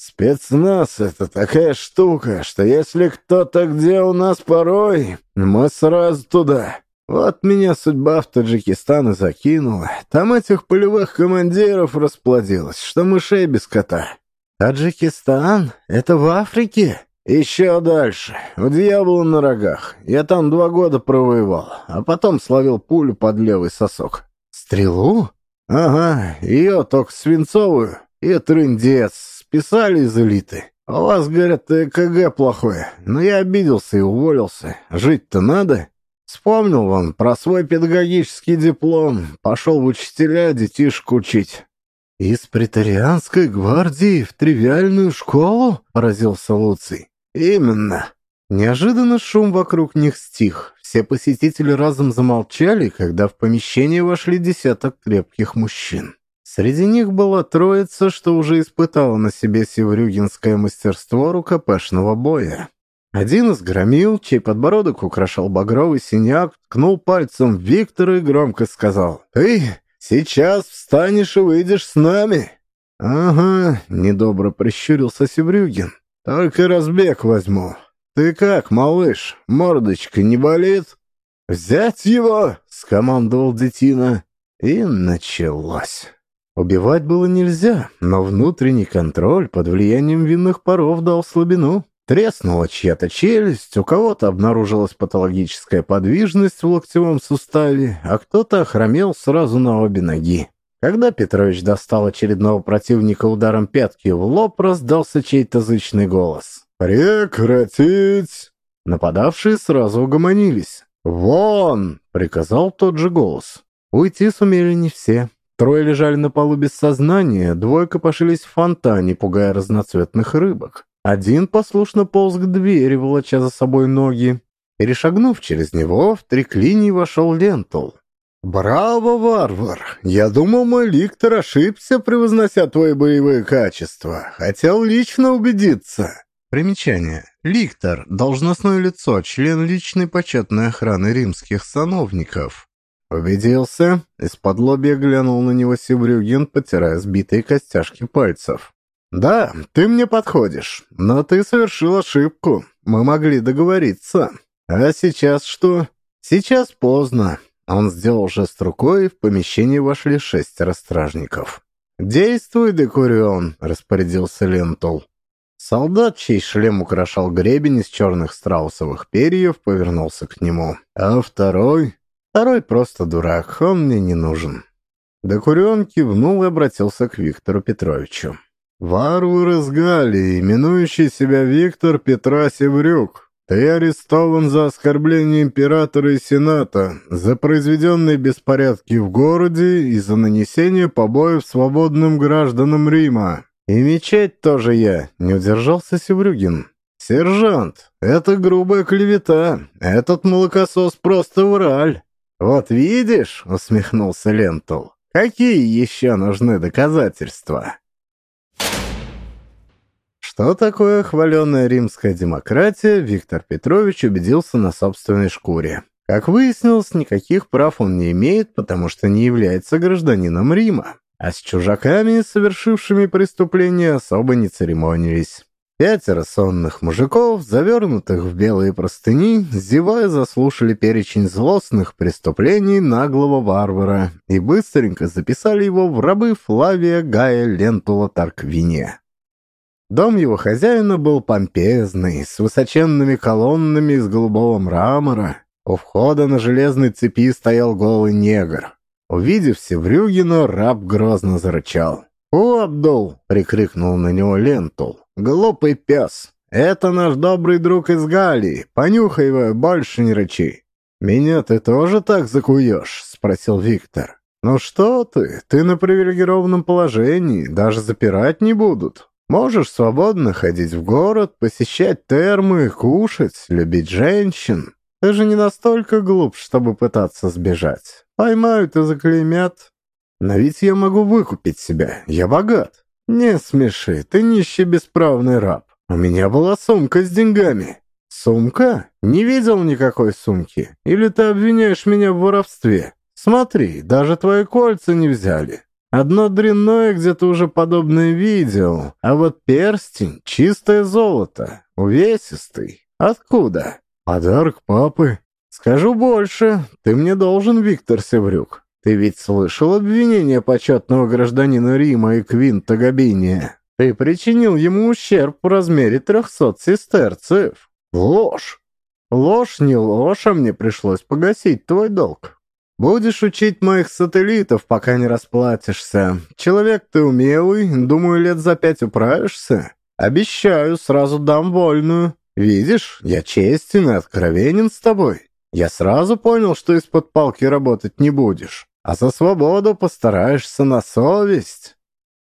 Спецназ — это такая штука, что если кто-то где у нас порой, мы сразу туда. Вот меня судьба в Таджикистан и закинула. Там этих полевых командиров расплодилось, что мышей без кота. Таджикистан? Это в Африке? Еще дальше. У дьявола на рогах. Я там два года провоевал, а потом словил пулю под левый сосок. Стрелу? Ага, ее только свинцовую. И трындец, списали из элиты. А у вас, говорят, ЭКГ плохое. Но я обиделся и уволился. Жить-то надо. Вспомнил он про свой педагогический диплом. Пошел в учителя детишек учить. «Из претарианской гвардии в тривиальную школу?» — поразился Луций. «Именно». Неожиданно шум вокруг них стих. Все посетители разом замолчали, когда в помещение вошли десяток крепких мужчин. Среди них была троица, что уже испытала на себе севрюгинское мастерство рукопашного боя. Один из громил, чей подбородок украшал багровый синяк, ткнул пальцем в Виктора и громко сказал «Ты сейчас встанешь и выйдешь с нами!» «Ага», — недобро прищурился Севрюгин. «Только разбег возьму. ты как, малыш? Мордочка не болит?» «Взять его!» — скомандовал Детина. И началось. Убивать было нельзя, но внутренний контроль под влиянием винных паров дал слабину. Треснула чья-то челюсть, у кого-то обнаружилась патологическая подвижность в локтевом суставе, а кто-то охромел сразу на обе ноги. Когда Петрович достал очередного противника ударом пятки в лоб, раздался чей-то зычный голос. «Прекратить!» Нападавшие сразу угомонились. «Вон!» — приказал тот же голос. Уйти сумели не все. Трое лежали на полу без сознания, двое копошились в фонтане, пугая разноцветных рыбок. Один послушно полз к двери, волоча за собой ноги. Перешагнув через него, в триклиний вошел Лентул. «Браво, варвар! Я думал, мой ликтор ошибся, превознося твои боевые качества. Хотел лично убедиться». Примечание. Ликтор – должностное лицо, член личной почетной охраны римских сановников. «Убедился?» — из-под лобья глянул на него Севрюгин, потирая сбитые костяшки пальцев. «Да, ты мне подходишь, но ты совершил ошибку. Мы могли договориться. А сейчас что?» «Сейчас поздно». Он сделал жест рукой, и в помещение вошли шестеро стражников. «Действуй, Декурион», — распорядился Лентул. Солдат, чей шлем украшал гребень из черных страусовых перьев, повернулся к нему. А второй Второй просто дурак, он мне не нужен. Докурион кивнул и обратился к Виктору Петровичу. «Варвар из Галии, именующий себя Виктор Петра Севрюк, ты арестован за оскорбление императора и сената, за произведенные беспорядки в городе и за нанесение побоев свободным гражданам Рима. И мечать тоже я», — не удержался Севрюгин. «Сержант, это грубая клевета. Этот молокосос просто враль». «Вот видишь», — усмехнулся Лентул, — «какие еще нужны доказательства?» Что такое хваленная римская демократия, Виктор Петрович убедился на собственной шкуре. Как выяснилось, никаких прав он не имеет, потому что не является гражданином Рима. А с чужаками, совершившими преступления, особо не церемонились. Пятеро сонных мужиков, завернутых в белые простыни, зевая заслушали перечень злостных преступлений наглого варвара и быстренько записали его в рабы Флавия Гая Лентула Тарквиния. Дом его хозяина был помпезный, с высоченными колоннами из голубого мрамора. У входа на железной цепи стоял голый негр. Увидев Севрюгина, раб грозно зарычал. «О, Абдул!» — прикрикнул на него Лентул. «Глупый пес! Это наш добрый друг из Галлии. Понюхай его, больше не рычи!» «Меня ты тоже так закуешь?» — спросил Виктор. «Ну что ты? Ты на привилегированном положении, даже запирать не будут. Можешь свободно ходить в город, посещать термы, кушать, любить женщин. Ты же не настолько глуп, чтобы пытаться сбежать. Поймают и заклеймят. Но ведь я могу выкупить себя, я богат. «Не смеши, ты нищий бесправный раб. У меня была сумка с деньгами». «Сумка? Не видел никакой сумки? Или ты обвиняешь меня в воровстве? Смотри, даже твои кольца не взяли. Одно дрянное где-то уже подобное видел, а вот перстень — чистое золото, увесистый. Откуда? Подарок папы. Скажу больше, ты мне должен, Виктор Севрюк. Ты ведь слышал обвинение почетного гражданина Рима и Квинта Габиния? Ты причинил ему ущерб в размере трехсот сестерцев. Ложь. Ложь не ложь, а мне пришлось погасить твой долг. Будешь учить моих сателлитов, пока не расплатишься. Человек ты умелый, думаю, лет за пять управишься. Обещаю, сразу дам вольную. Видишь, я честен и откровенен с тобой. Я сразу понял, что из-под палки работать не будешь а за свободу постараешься на совесть».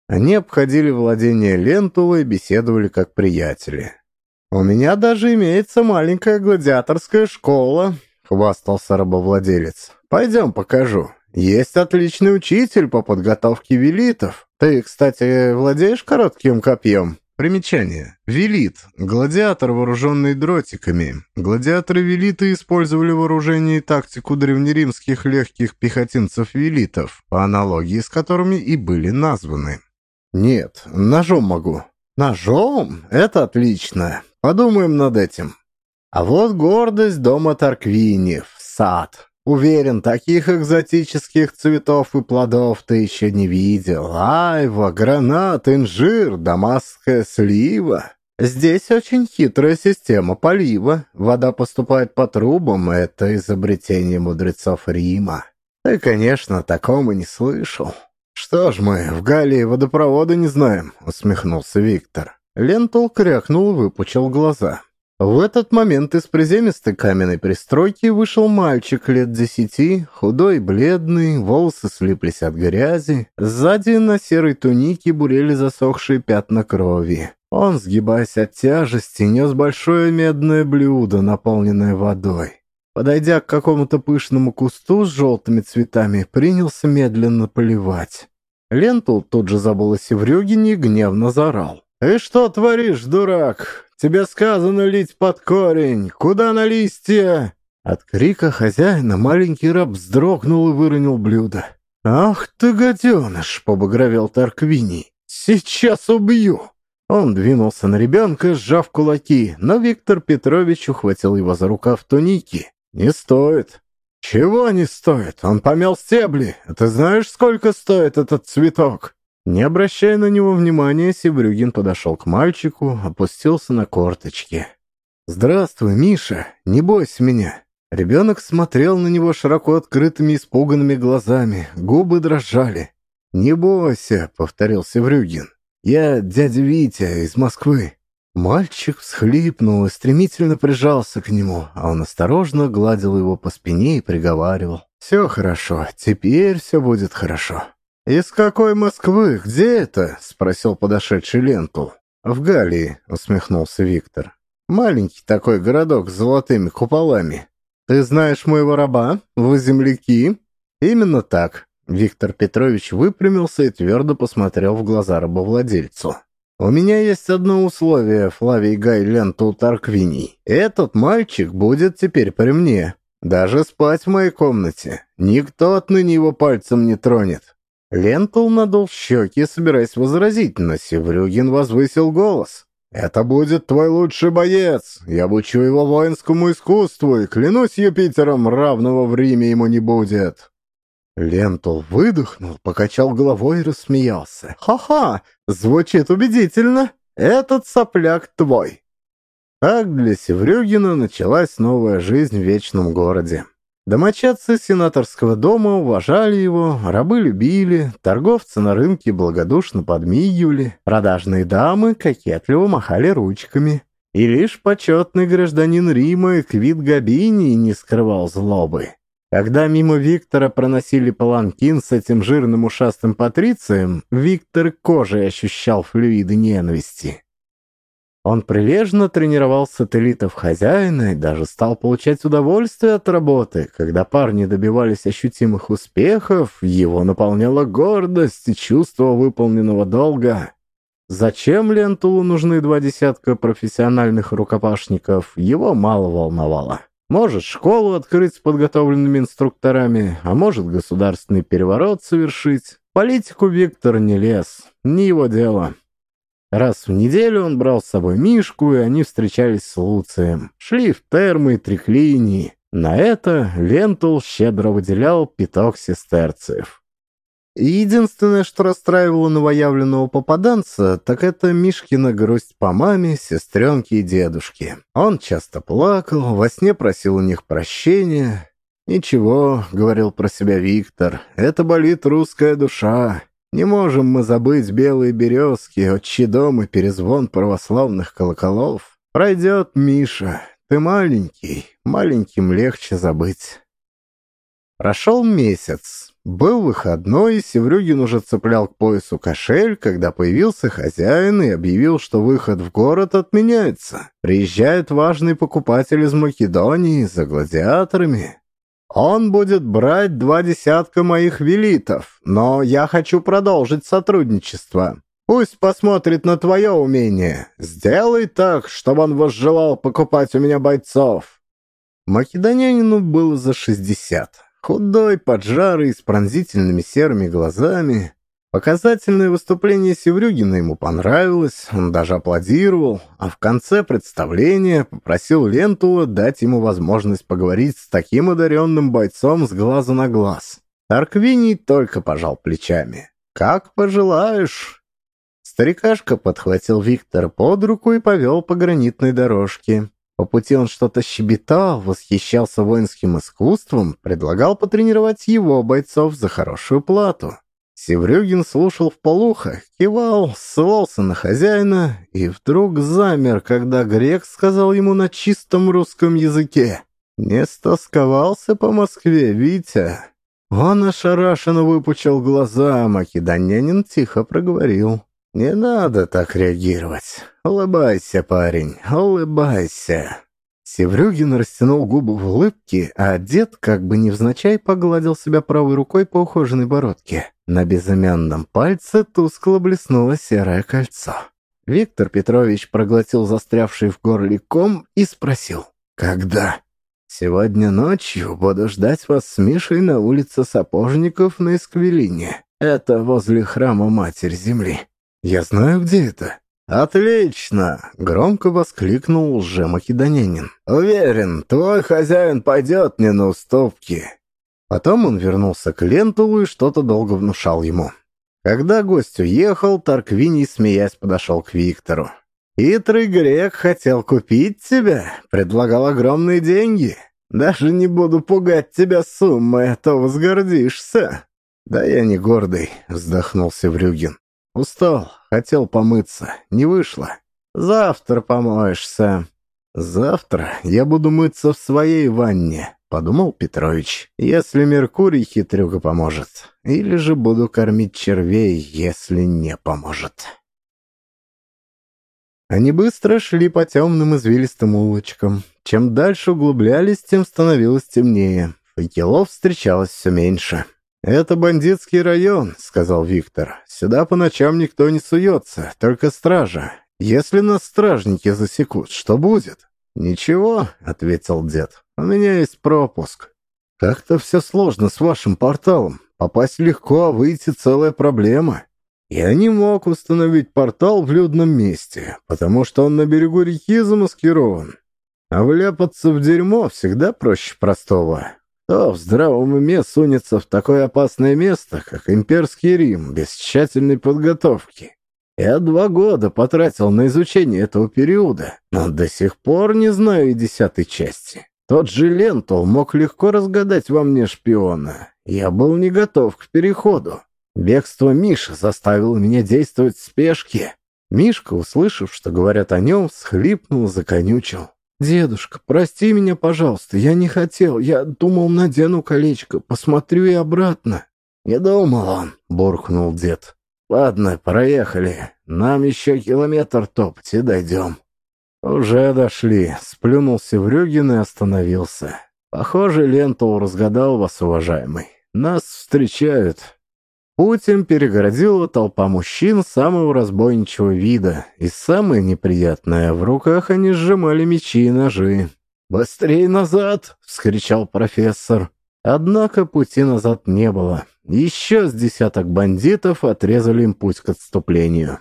Они обходили владение Лентула и беседовали как приятели. «У меня даже имеется маленькая гладиаторская школа», — хвастался рабовладелец. «Пойдем покажу. Есть отличный учитель по подготовке велитов. Ты, кстати, владеешь коротким копьем?» Примечание. Велит. Гладиатор, вооруженный дротиками. Гладиаторы-велиты использовали вооружение и тактику древнеримских легких пехотинцев-велитов, по аналогии с которыми и были названы. Нет, ножом могу. Ножом? Это отлично. Подумаем над этим. А вот гордость дома Тарквини — сад. Уверен, таких экзотических цветов и плодов ты еще не видел. Айва, гранат, инжир, дамасская слива. Здесь очень хитрая система полива. Вода поступает по трубам, это изобретение мудрецов Рима. Ты, конечно, такого не слышал. Что ж мы, в Галлии водопровода не знаем, усмехнулся Виктор. Лентул крякнул и выпучил глаза. В этот момент из приземистой каменной пристройки вышел мальчик лет десяти, худой, бледный, волосы слиплись от грязи. Сзади на серой тунике бурели засохшие пятна крови. Он, сгибаясь от тяжести, нес большое медное блюдо, наполненное водой. Подойдя к какому-то пышному кусту с желтыми цветами, принялся медленно поливать. Лентул тут же забыл о Севрюгине и гневно заорал. «Ты что творишь, дурак? Тебе сказано лить под корень! Куда на листья?» От крика хозяина маленький раб вздрогнул и выронил блюдо. «Ах ты, гаденыш!» — побагровел Тарквиний. «Сейчас убью!» Он двинулся на ребенка, сжав кулаки, но Виктор Петрович ухватил его за рукав туники. «Не стоит». «Чего не стоит? Он помял стебли. Ты знаешь, сколько стоит этот цветок?» Не обращая на него внимания, Севрюгин подошел к мальчику, опустился на корточки. «Здравствуй, Миша, не бойся меня». Ребенок смотрел на него широко открытыми испуганными глазами, губы дрожали. «Не бойся», — повторил Севрюгин. «Я дядя Витя из Москвы». Мальчик всхлипнул и стремительно прижался к нему, а он осторожно гладил его по спине и приговаривал. «Все хорошо, теперь все будет хорошо». «Из какой Москвы? Где это?» — спросил подошедший Лентул. «В Галлии», — усмехнулся Виктор. «Маленький такой городок с золотыми куполами. Ты знаешь моего раба? Вы земляки?» «Именно так». Виктор Петрович выпрямился и твердо посмотрел в глаза рабовладельцу. «У меня есть одно условие, Флавий Гай Лентул Тарквиний. Этот мальчик будет теперь при мне. Даже спать в моей комнате. Никто отныне его пальцем не тронет. Лентул надул щеки, собираясь возразить, но Севрюгин возвысил голос. «Это будет твой лучший боец! Я обучу его воинскому искусству, и клянусь Юпитером, равного в Риме ему не будет!» Лентул выдохнул, покачал головой и рассмеялся. «Ха-ха! Звучит убедительно! Этот сопляк твой!» Так для Севрюгина началась новая жизнь в Вечном городе. Домочадцы сенаторского дома уважали его, рабы любили, торговцы на рынке благодушно подмигивали, продажные дамы кокетливо махали ручками. И лишь почетный гражданин Рима Квит Габини не скрывал злобы. Когда мимо Виктора проносили паланкин с этим жирным ушастым патрицием, Виктор кожей ощущал флюиды ненависти. Он прилежно тренировал сателлитов хозяина и даже стал получать удовольствие от работы. Когда парни добивались ощутимых успехов, его наполняла гордость и чувство выполненного долга. Зачем Лентулу нужны два десятка профессиональных рукопашников, его мало волновало. Может, школу открыть с подготовленными инструкторами, а может, государственный переворот совершить. Политику Виктор не лез, не его дело. Раз в неделю он брал с собой Мишку, и они встречались с Луцием. Шли в термы и триклинии. На это Лентул щедро выделял пяток сестерцев. Единственное, что расстраивало новоявленного попаданца, так это Мишкина грусть по маме, сестренке и дедушке. Он часто плакал, во сне просил у них прощения. «Ничего», — говорил про себя Виктор, — «это болит русская душа. Не можем мы забыть белые березки, отчий дом и перезвон православных колоколов. Пройдет, Миша, ты маленький, маленьким легче забыть. Прошел месяц. Был выходной, Севрюгин уже цеплял к поясу кошель, когда появился хозяин и объявил, что выход в город отменяется. Приезжает важный покупатель из Македонии за гладиаторами. Он будет брать два десятка моих велитов, но я хочу продолжить сотрудничество. Пусть посмотрит на твое умение. Сделай так, чтобы он возжелал покупать у меня бойцов». Македонянину было за шестьдесят. Худой, поджарый, с пронзительными серыми глазами. Показательное выступление Севрюгина ему понравилось, он даже аплодировал, а в конце представления попросил Лентула дать ему возможность поговорить с таким одаренным бойцом с глаза на глаз. Тарквиний только пожал плечами. «Как пожелаешь». Старикашка подхватил Виктора под руку и повел по гранитной дорожке. По пути он что-то щебетал, восхищался воинским искусством, предлагал потренировать его бойцов за хорошую плату. Севрюгин слушал вполуха, кивал, ссылался на хозяина и вдруг замер, когда грек сказал ему на чистом русском языке «Не стосковался по Москве, Витя». Он ошарашенно выпучил глаза, а македонянин тихо проговорил «Не надо так реагировать. Улыбайся, парень, улыбайся». Севрюгин растянул губы в улыбке, а дед как бы невзначай погладил себя правой рукой по ухоженной бородке. На безымянном пальце тускло блеснуло серое кольцо. Виктор Петрович проглотил застрявший в горле ком и спросил «Когда?» «Сегодня ночью буду ждать вас с Мишей на улице Сапожников на Исквелине. Это возле храма Матерь Земли. Я знаю, где это». «Отлично!» — громко воскликнул лже-македонянин. «Уверен, твой хозяин пойдет мне на уступки». Потом он вернулся к Лентулу и что-то долго внушал ему. Когда гость уехал, Тарквиний, смеясь, подошел к Виктору. «Хитрый грек хотел купить тебя, предлагал огромные деньги. Даже не буду пугать тебя суммой, а то возгордишься». «Да я не гордый», — вздохнул Севрюгин. «Устал, хотел помыться, не вышло. Завтра помоешься». «Завтра я буду мыться в своей ванне», — подумал Петрович. «Если Меркурий хитрюга поможет. Или же буду кормить червей, если не поможет». Они быстро шли по темным извилистым улочкам. Чем дальше углублялись, тем становилось темнее. Факелов встречалось все меньше. «Это бандитский район», — сказал Виктор. «Сюда по ночам никто не суется, только стража. Если нас стражники засекут, что будет?» «Ничего», — ответил дед. «У меня есть пропуск». «Как-то все сложно с вашим порталом. Попасть легко, а выйти целая проблема». Я не мог установить портал в людном месте, потому что он на берегу реки замаскирован. А вляпаться в дерьмо всегда проще простого. Кто в здравом уме сунется в такое опасное место, как имперский Рим, без тщательной подготовки? Я два года потратил на изучение этого периода, но до сих пор не знаю и десятой части. Тот же Лентул мог легко разгадать во мне шпиона. Я был не готов к переходу. Бегство Миши заставило меня действовать в спешке. Мишка, услышав, что говорят о нем, схлипнул, законючил. «Дедушка, прости меня, пожалуйста, я не хотел, я думал, надену колечко, посмотрю и обратно». «Не думал он», — буркнул дед. «Ладно, проехали, нам еще километр топать и дойдем». «Уже дошли», — сплюнул Севрюгин и остановился. «Похоже, Лентул разгадал вас, уважаемый. Нас встречают, Путь им перегородила толпа мужчин самого разбойничего вида, и самое неприятное, в руках они сжимали мечи и ножи. «Быстрей назад!» — вскричал профессор. Однако пути назад не было. Еще с десяток бандитов отрезали им путь к отступлению.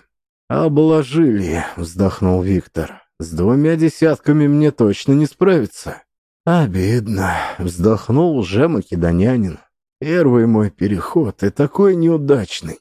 «Обложили», — вздохнул Виктор. «С двумя десятками мне точно не справиться». «Обидно», — вздохнул уже македонянин. Первый мой переход и такой неудачный.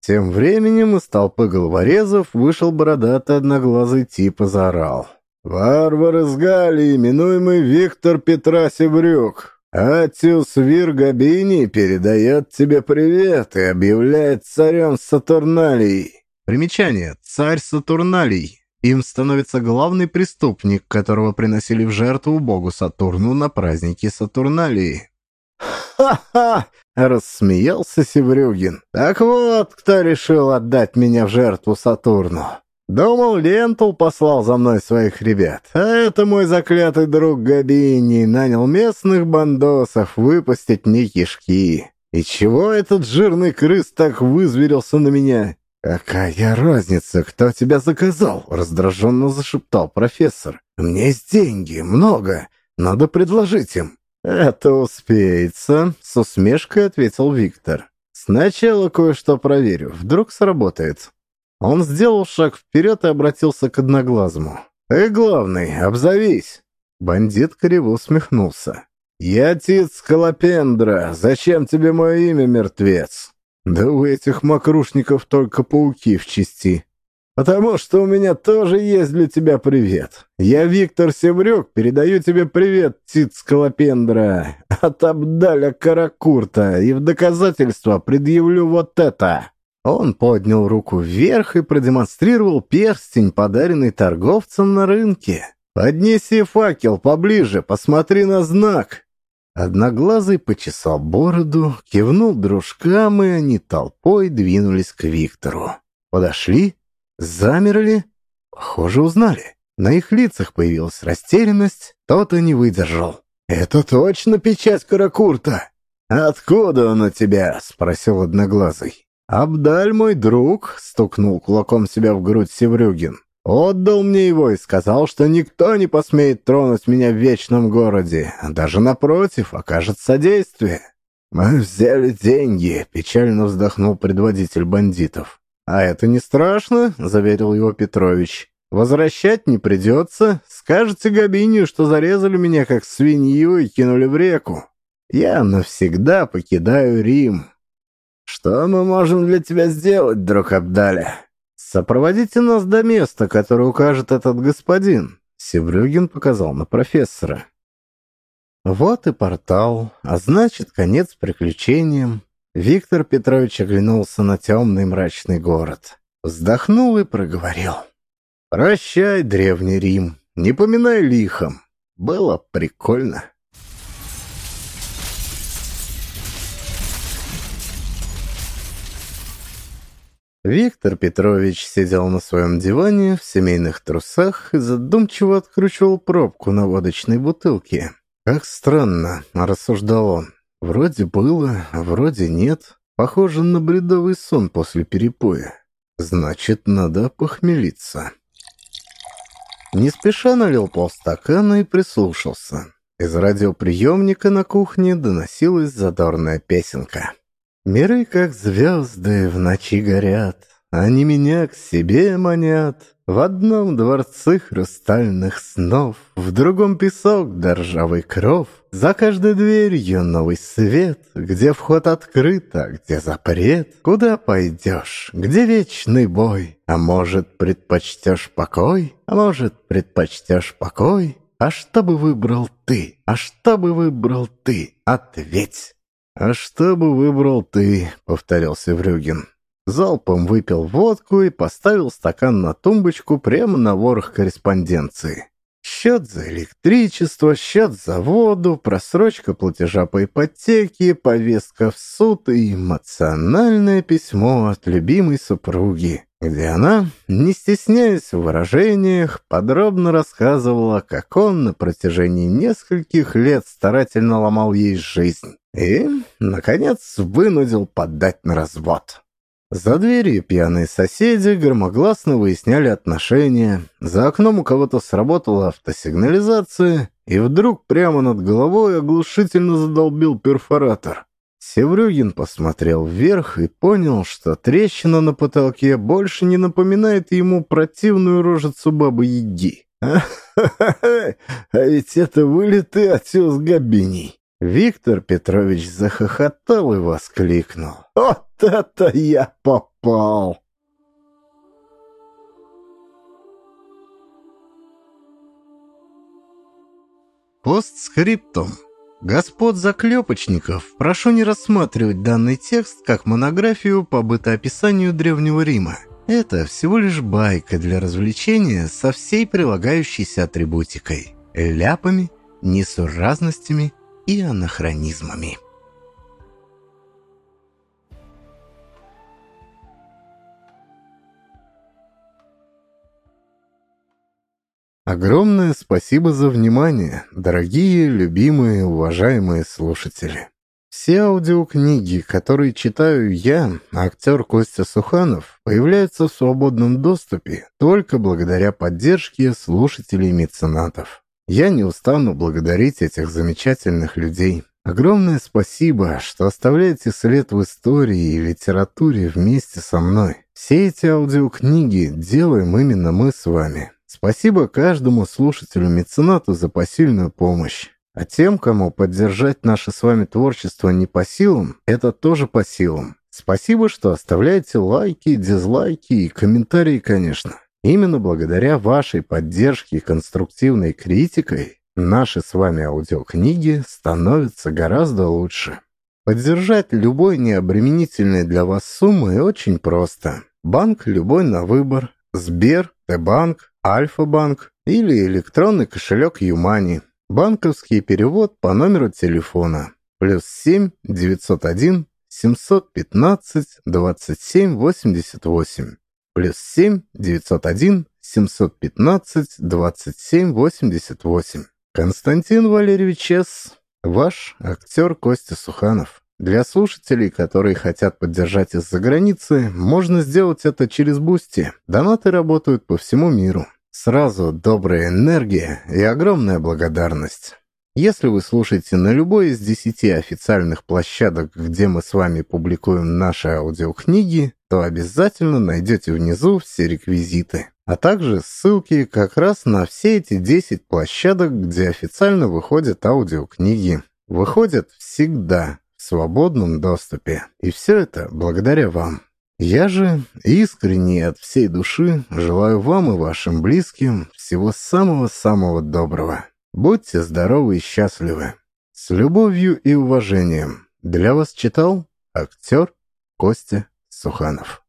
Тем временем из толпы головорезов вышел бородатый одноглазый тип и заорал. «Варвар из Галии, именуемый Виктор Петрасеврюк, Атиус Виргабини передает тебе привет и объявляет царем Сатурналией». Примечание. Царь Сатурналий. Им становится главный преступник, которого приносили в жертву богу Сатурну на празднике Сатурналии. «Ха-ха!» — рассмеялся Севрюгин. «Так вот, кто решил отдать меня в жертву Сатурну. Думал, Лентул послал за мной своих ребят, а это мой заклятый друг Габини нанял местных бандосов выпустить мне кишки. И чего этот жирный крыс так вызверился на меня?» «Какая разница, кто тебя заказал?» — раздраженно зашептал профессор. «У меня есть деньги, много. Надо предложить им». «Это успеется», — с усмешкой ответил Виктор. Сначала кое-что проверю, вдруг сработает. Он сделал шаг вперед и обратился к одноглазому. «Ты главный, обзовись!» Бандит криво усмехнулся. «Я Тит Скалопендра. Зачем тебе мое имя, мертвец?» «Да у этих мокрушников только пауки в части. Потому что у меня тоже есть для тебя привет. Я Виктор Севрюк, передаю тебе привет, Тит Скалопендра, от Абдаля Каракурта, и в доказательство предъявлю вот это». Он поднял руку вверх и продемонстрировал перстень, подаренный торговцем на рынке. «Поднеси факел поближе, посмотри на знак». Одноглазый почесал бороду, кивнул дружкам, и они толпой двинулись к Виктору. Подошли, замерли, похоже, узнали. На их лицах появилась растерянность, тот и не выдержал. «Это точно печать Каракурта?» «Откуда он у тебя?» — спросил Одноглазый. «Абдаль, мой друг», — стукнул кулаком себя в грудь Севрюгин. «Отдал мне его и сказал, что никто не посмеет тронуть меня в вечном городе, даже напротив, окажет содействие». «Мы взяли деньги», — печально вздохнул предводитель бандитов. «А это не страшно», — заверил его Петрович. «Возвращать не придется. Скажете Габинию, что зарезали меня как свинью и кинули в реку. Я навсегда покидаю Рим». «Что мы можем для тебя сделать, друг Абдаля?» «Сопроводите нас до места, которое укажет этот господин», — Севрюгин показал на профессора. Вот и портал, а значит, конец приключениям. Виктор Петрович оглянулся на темный мрачный город. Вздохнул и проговорил. «Прощай, Древний Рим, не поминай лихом. Было прикольно». Виктор Петрович сидел на своем диване в семейных трусах и задумчиво откручивал пробку на водочной бутылке. «Как странно», — рассуждал он. «Вроде было, вроде нет. Похоже на бредовый сон после перепоя. Значит, надо похмелиться». Не спеша налил полстакана и прислушался. Из радиоприемника на кухне доносилась задорная песенка. Миры, как звезды, в ночи горят, Они меня к себе манят. В одном дворце хрустальных снов, В другом песок да ржавый кров. За каждой дверью новый свет, Где вход открыт, а где запрет. Куда пойдешь, где вечный бой? А может, предпочтешь покой? А может, предпочтешь покой? А что бы выбрал ты? А что бы выбрал ты? Ответь! «А что бы выбрал ты?» — повторил Севрюгин. Залпом выпил водку и поставил стакан на тумбочку прямо на ворох корреспонденции. Счет за электричество, счет за воду, просрочка платежа по ипотеке, повестка в суд и эмоциональное письмо от любимой супруги, где она, не стесняясь в выражениях, подробно рассказывала, как он на протяжении нескольких лет старательно ломал ей жизнь и, наконец, вынудил поддать на развод. За дверью пьяные соседи громогласно выясняли отношения, за окном у кого-то сработала автосигнализация, и вдруг прямо над головой оглушительно задолбил перфоратор. Севрюгин посмотрел вверх и понял, что трещина на потолке больше не напоминает ему противную рожицу бабы-яги. А ведь это вылитый отец Габиний. Виктор Петрович захохотал и воскликнул. «Вот это я попал!» Постскриптум. Господ заклепочников, прошу не рассматривать данный текст как монографию по бытоописанию Древнего Рима. Это всего лишь байка для развлечения со всей прилагающейся атрибутикой, ляпами, несуразностями и анахронизмами. Огромное спасибо за внимание, дорогие, любимые, уважаемые слушатели. Все аудиокниги, которые читаю я, актер Костя Суханов, появляются в свободном доступе только благодаря поддержке слушателей и меценатов. Я не устану благодарить этих замечательных людей. Огромное спасибо, что оставляете след в истории и литературе вместе со мной. Все эти аудиокниги делаем именно мы с вами. Спасибо каждому слушателю-меценату за посильную помощь. А тем, кому поддержать наше с вами творчество не по силам, это тоже по силам. Спасибо, что оставляете лайки, дизлайки и комментарии, конечно. Именно благодаря вашей поддержке и конструктивной критикой наши с вами аудиокниги становятся гораздо лучше. Поддержать любой необременительной для вас суммой очень просто. Банк любой на выбор. Сбер, Т-банк, Альфа-банк или электронный кошелек Юмани. Банковский перевод по номеру телефона. Плюс 7 901 715 27 88. Плюс 7 901 715 27 88. Константин Валерьевич С. Ваш актер Костя Суханов. Для слушателей, которые хотят поддержать из-за границы, можно сделать это через Boosty. Донаты работают по всему миру. Сразу добрая энергия и огромная благодарность. Если вы слушаете на любой из десяти официальных площадок, где мы с вами публикуем наши аудиокниги, то обязательно найдете внизу все реквизиты, а также ссылки как раз на все эти 10 площадок, где официально выходят аудиокниги. Выходят всегда в свободном доступе. И все это благодаря вам. Я же искренне от всей души желаю вам и вашим близким всего самого-самого доброго. Будьте здоровы и счастливы. С любовью и уважением. Для вас читал актер Костя Суханов.